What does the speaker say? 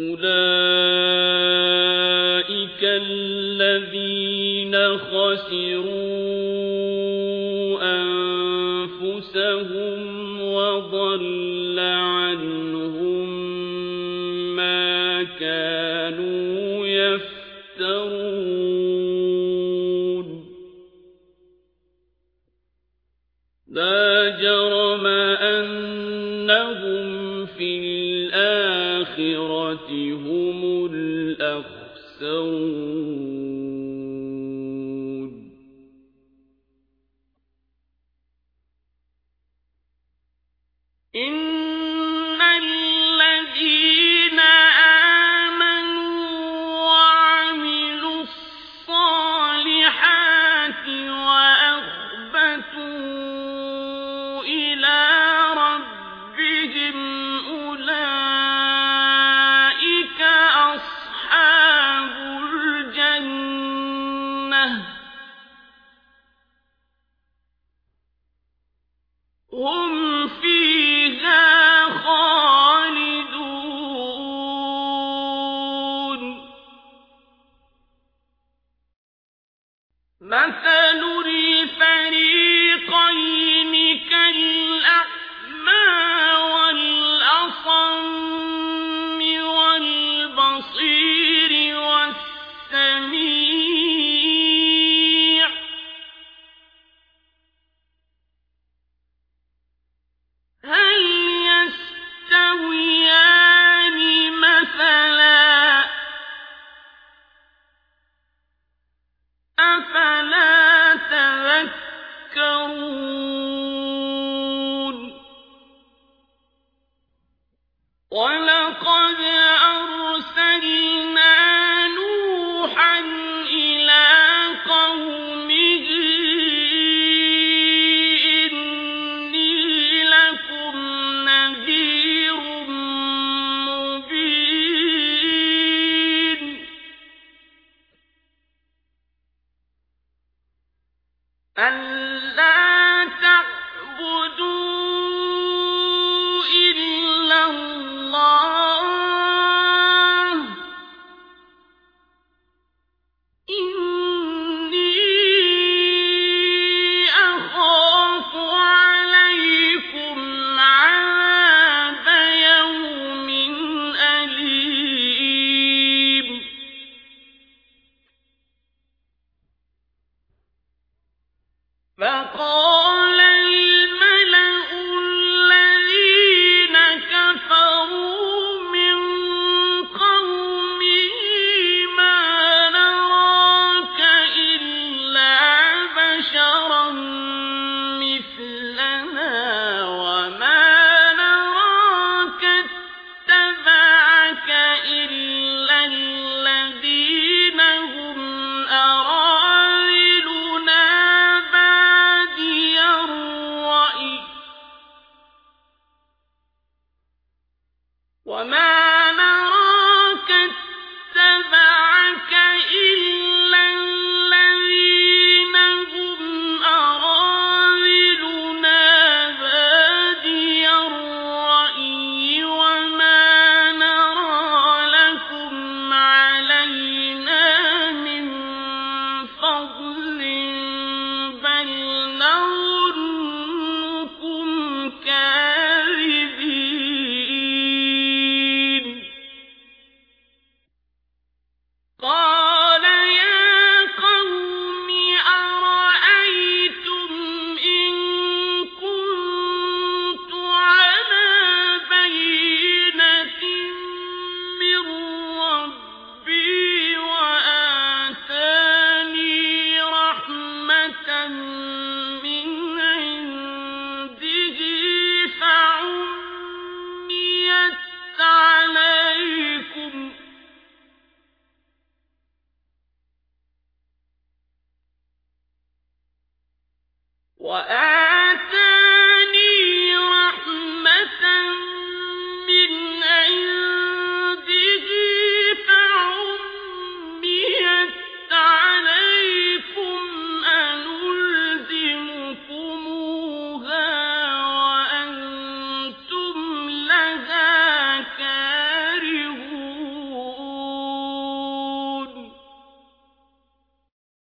أولئك الذين خسروا أنفسهم وضل عنهم ما كانوا يفترون لا جرم أنهم الآخرة هم الأخسرون. مثل فقال وأعلم